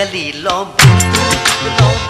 Galilo. Galilo.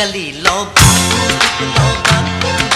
กะหลี่โลบะโลบะ